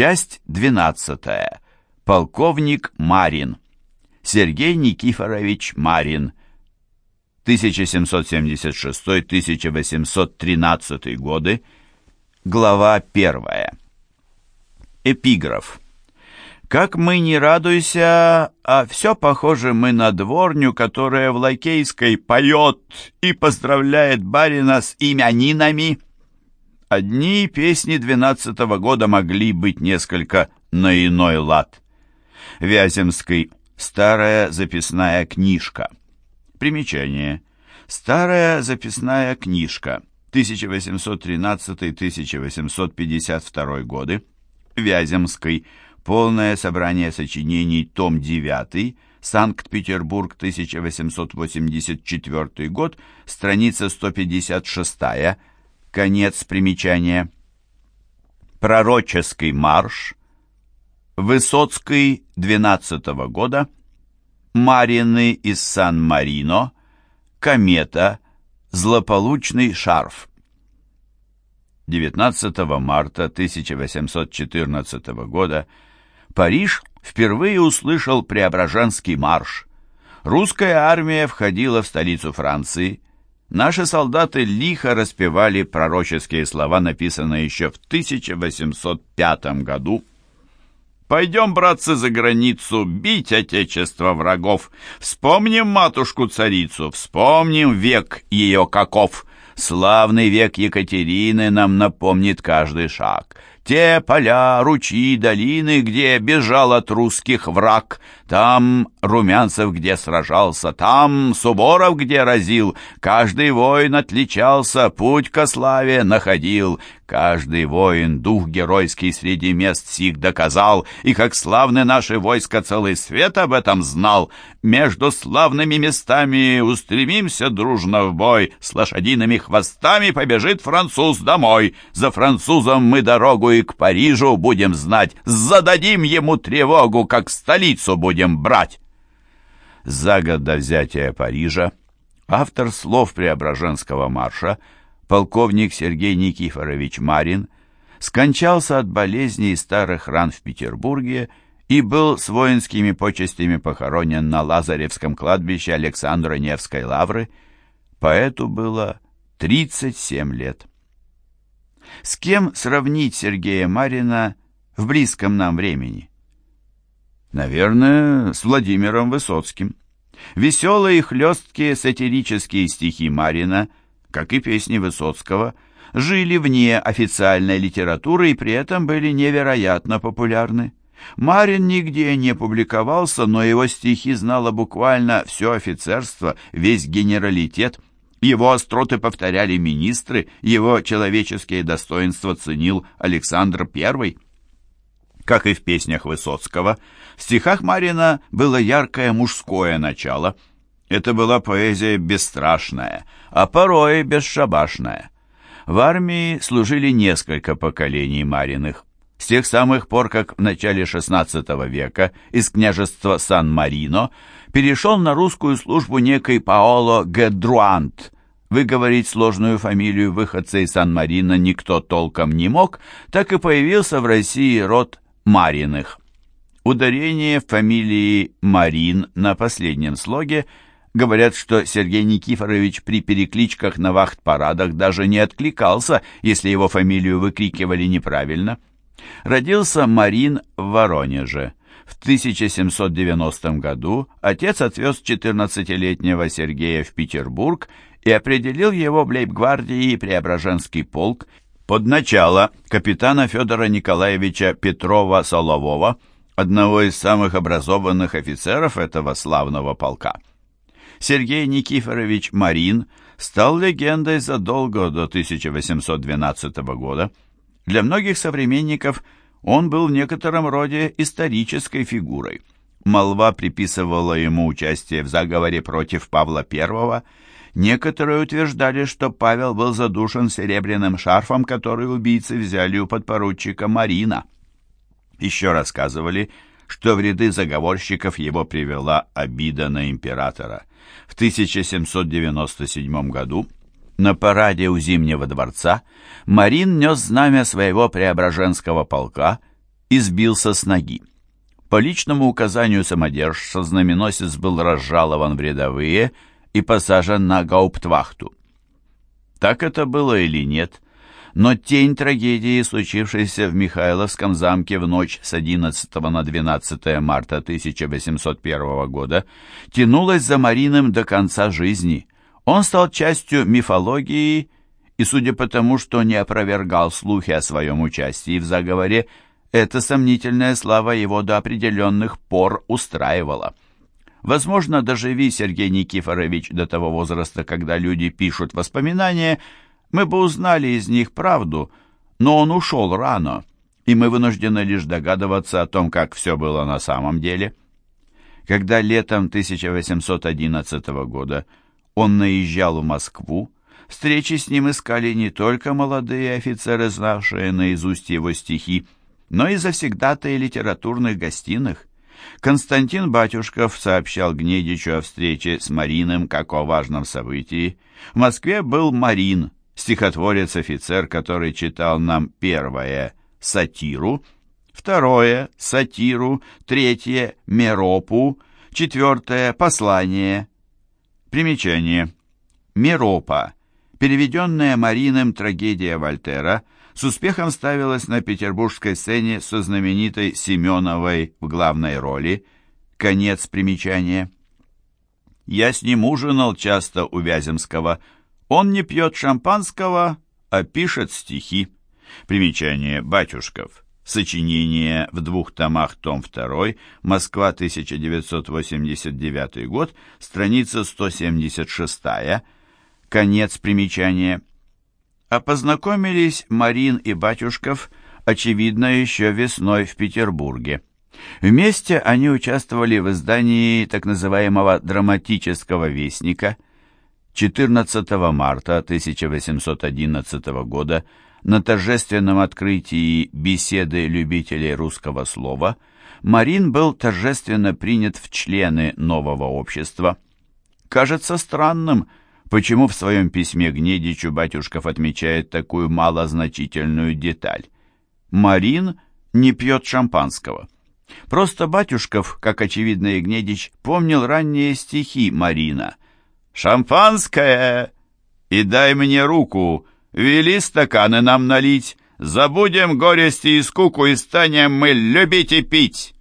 Часть 12. Полковник Марин. Сергей Никифорович Марин. 1776-1813 годы. Глава 1. Эпиграф. Как мы не радуйся, а все похоже мы на дворню, которая в Лакейской поет и поздравляет барина с именинами. Одни песни двенадцатого года могли быть несколько на иной лад. Вяземский «Старая записная книжка». Примечание. Старая записная книжка. 1813-1852 годы. Вяземский. Полное собрание сочинений, том 9, Санкт-Петербург, 1884 год, страница 156, конец примечания. Пророческий марш, Высоцкий 12 -го года, Марины из Сан-Марино, Комета, Злополучный шарф. 19 марта 1814 года Париж впервые услышал Преображенский марш. Русская армия входила в столицу Франции. Наши солдаты лихо распевали пророческие слова, написанные еще в 1805 году. «Пойдем, братцы, за границу, бить отечество врагов. Вспомним матушку-царицу, вспомним век ее каков. Славный век Екатерины нам напомнит каждый шаг». Те поля, ручьи, долины, где бежал от русских враг, там Румянцев, где сражался, там Суборов, где разил, каждый воин отличался, путь ко славе находил, Каждый воин дух геройский среди мест сих доказал, и как славны наши войска целый свет об этом знал. Между славными местами устремимся дружно в бой, с лошадиными хвостами побежит француз домой. За французом мы дорогу и к Парижу будем знать, зададим ему тревогу, как столицу будем брать. За год до взятия Парижа автор слов Преображенского марша — полковник Сергей Никифорович Марин скончался от болезней и старых ран в Петербурге и был с воинскими почестями похоронен на Лазаревском кладбище Александра Невской лавры. Поэту было 37 лет. С кем сравнить Сергея Марина в близком нам времени? Наверное, с Владимиром Высоцким. Веселые и хлесткие сатирические стихи Марина – как и песни Высоцкого, жили вне официальной литературы и при этом были невероятно популярны. Марин нигде не публиковался, но его стихи знало буквально все офицерство, весь генералитет. Его остроты повторяли министры, его человеческие достоинства ценил Александр I. Как и в песнях Высоцкого, в стихах Марина было яркое мужское начало – это была поэзия бесстрашная, а порой бесшабашная. В армии служили несколько поколений Мариных. С тех самых пор, как в начале XVI века из княжества Сан-Марино перешел на русскую службу некий Паоло Гедруант. Выговорить сложную фамилию выходца из Сан-Марино никто толком не мог, так и появился в России род Мариных. Ударение в фамилии Марин на последнем слоге – Говорят, что Сергей Никифорович при перекличках на вахт-парадах даже не откликался, если его фамилию выкрикивали неправильно. Родился Марин в Воронеже. В 1790 году отец отвез 14-летнего Сергея в Петербург и определил его в лейб-гвардии Преображенский полк под начало капитана Федора Николаевича Петрова-Солового, одного из самых образованных офицеров этого славного полка. Сергей Никифорович Марин стал легендой задолго до 1812 года. Для многих современников он был в некотором роде исторической фигурой. Молва приписывала ему участие в заговоре против Павла I. Некоторые утверждали, что Павел был задушен серебряным шарфом, который убийцы взяли у подпоручика Марина. Еще рассказывали, что в ряды заговорщиков его привела обида на императора. В 1797 году на параде у Зимнего дворца Марин нес знамя своего Преображенского полка и сбился с ноги. По личному указанию самодержца знаменосец был разжалован в рядовые и посажен на гауптвахту. Так это было или нет, но тень трагедии, случившейся в Михайловском замке в ночь с 11 на 12 марта 1801 года, тянулась за Мариным до конца жизни. Он стал частью мифологии и, судя по тому, что не опровергал слухи о своем участии в заговоре, эта сомнительная слава его до определенных пор устраивала. Возможно, доживи Сергей Никифорович до того возраста, когда люди пишут воспоминания – мы бы узнали из них правду, но он ушел рано, и мы вынуждены лишь догадываться о том, как все было на самом деле. Когда летом 1811 года он наезжал в Москву, встречи с ним искали не только молодые офицеры, знавшие наизусть его стихи, но и завсегдатые литературных гостиных. Константин Батюшков сообщал Гнедичу о встрече с Мариным как о важном событии. В Москве был Марин, стихотворец-офицер, который читал нам первое — сатиру, второе — сатиру, третье — меропу, четвертое — послание. Примечание. Меропа, переведенная Мариным трагедия Вольтера, с успехом ставилась на петербургской сцене со знаменитой Семеновой в главной роли. Конец примечания. «Я с ним ужинал часто у Вяземского», он не пьет шампанского, а пишет стихи. Примечание Батюшков. Сочинение в двух томах, том 2, Москва, 1989 год, страница 176, конец примечания. А познакомились Марин и Батюшков, очевидно, еще весной в Петербурге. Вместе они участвовали в издании так называемого «драматического вестника», 14 марта 1811 года на торжественном открытии беседы любителей русского слова Марин был торжественно принят в члены нового общества. Кажется странным, почему в своем письме Гнедичу Батюшков отмечает такую малозначительную деталь. Марин не пьет шампанского. Просто Батюшков, как очевидно и Гнедич, помнил ранние стихи Марина – «Шампанское! И дай мне руку, вели стаканы нам налить, забудем горести и скуку и станем мы любить и пить!»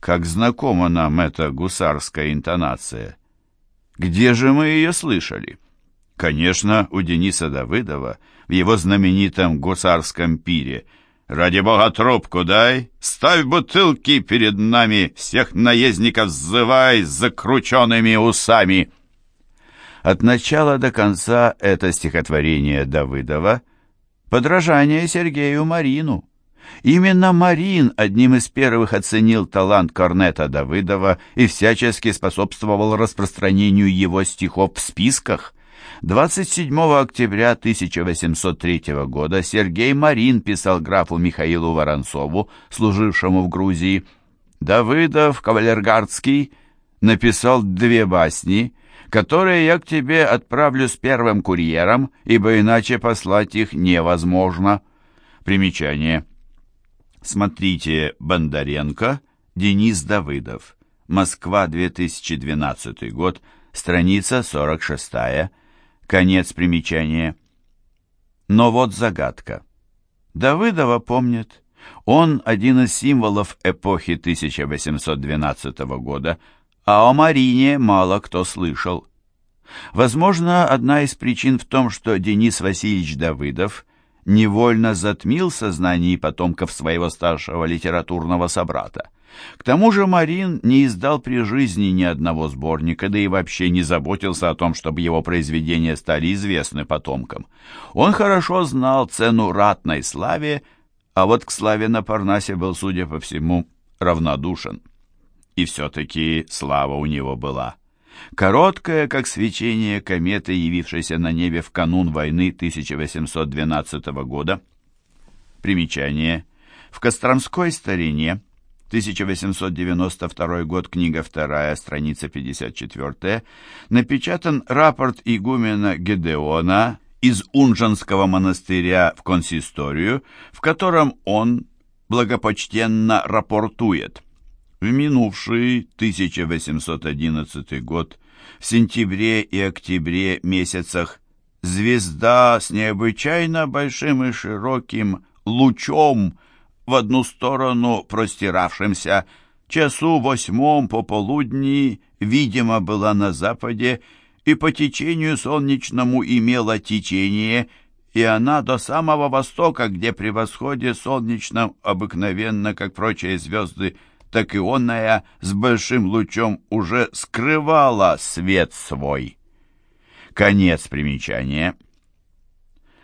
Как знакома нам эта гусарская интонация. Где же мы ее слышали? Конечно, у Дениса Давыдова в его знаменитом гусарском пире «Ради бога трубку дай, ставь бутылки перед нами, всех наездников взывай с закрученными усами!» От начала до конца это стихотворение Давыдова – подражание Сергею Марину. Именно Марин одним из первых оценил талант корнета Давыдова и всячески способствовал распространению его стихов в списках. 27 октября 1803 года Сергей Марин писал графу Михаилу Воронцову, служившему в Грузии. Давыдов, Кавалергардский, написал две басни – которые я к тебе отправлю с первым курьером, ибо иначе послать их невозможно. Примечание. Смотрите Бондаренко, Денис Давыдов. Москва, 2012 год, страница 46. Конец примечания. Но вот загадка. Давыдова помнит. Он один из символов эпохи 1812 года – а о Марине мало кто слышал. Возможно, одна из причин в том, что Денис Васильевич Давыдов невольно затмил сознание потомков своего старшего литературного собрата. К тому же Марин не издал при жизни ни одного сборника, да и вообще не заботился о том, чтобы его произведения стали известны потомкам. Он хорошо знал цену ратной славе, а вот к славе на Парнасе был, судя по всему, равнодушен. И все-таки слава у него была. Короткая, как свечение кометы, явившейся на небе в канун войны 1812 года. Примечание. В Костромской старине 1892 год, книга 2, страница 54, напечатан рапорт игумена Гедеона из Унжанского монастыря в консисторию, в котором он, благопочтенно рапортует. В минувший 1811 год в сентябре и октябре месяцах звезда с необычайно большим и широким лучом в одну сторону простиравшимся часу восьмом пополудни, видимо, была на западе и по течению солнечному имела течение, и она до самого востока, где при восходе солнечном обыкновенно, как прочие звезды, так и онная с большим лучом уже скрывала свет свой. Конец примечания.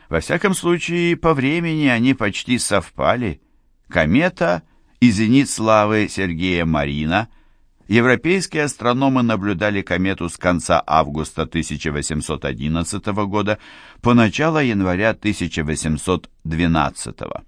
Во всяком случае, по времени они почти совпали. Комета и зенит славы Сергея Марина. Европейские астрономы наблюдали комету с конца августа 1811 года по начало января 1812 года.